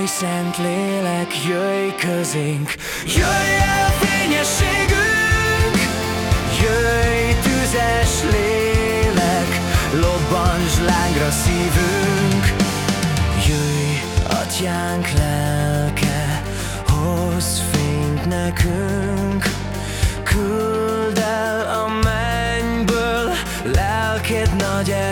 Jöjj, Szent Lélek, jöjj közénk. Jöjj el fényességünk! Jöjj, tüzes lélek Lobbansd lángra szívünk. Jöjj, atyánk lelke Hozz fényt nekünk. Küld el a mennyből Lelked nagy erejét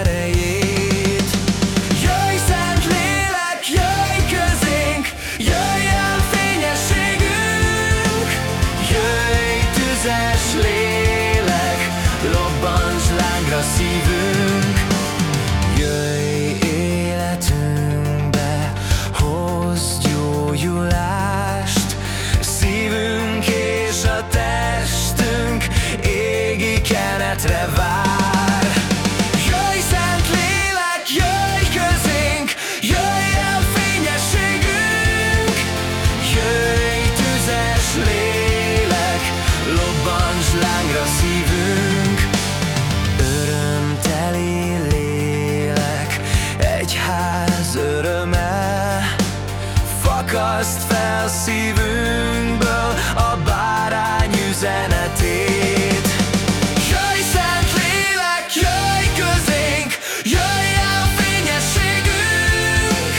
Akaszt fel szívünkből a bárány üzenetét. Jöjj Szent Lélek, jöjj közénk, jöjj el fényességünk.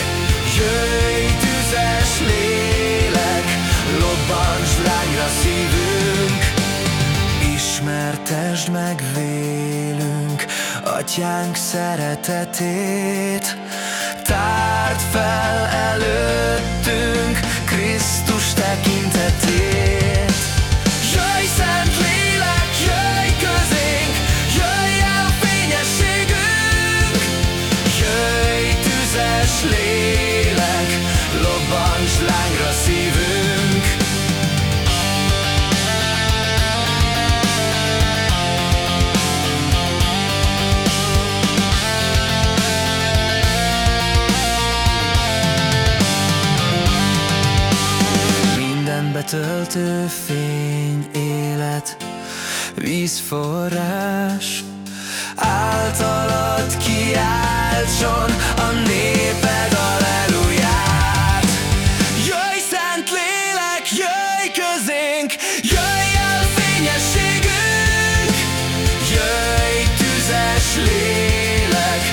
Jöjj tüzes lélek, lobbansd lányra szívünk. Ismertesd meg vélünk atyánk szeretetét. Tárd fel előttünk betöltő fény, élet, vízforrás. Általad kiáltson a néped alleluját Jöjj Szent Lélek, jöjj közénk, jöjj el fényességünk. Jöjj tüzes lélek,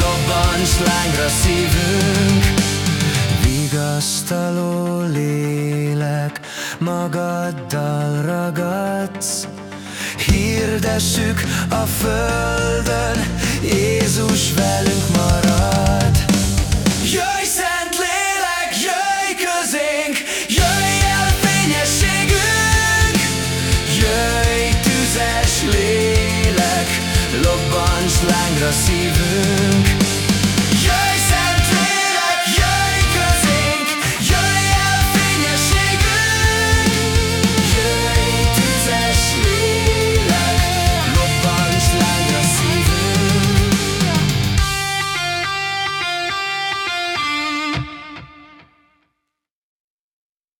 lobbants lángra szívünk. Vigasztaló lélek, magaddal ragadsz. Hirdessük a földön, Jézus velünk marad. Jöjj Szent Lélek, jöjj közénk, jöjj el fényességünk. Jöjj tüzes lélek, lobbants lángra szívünk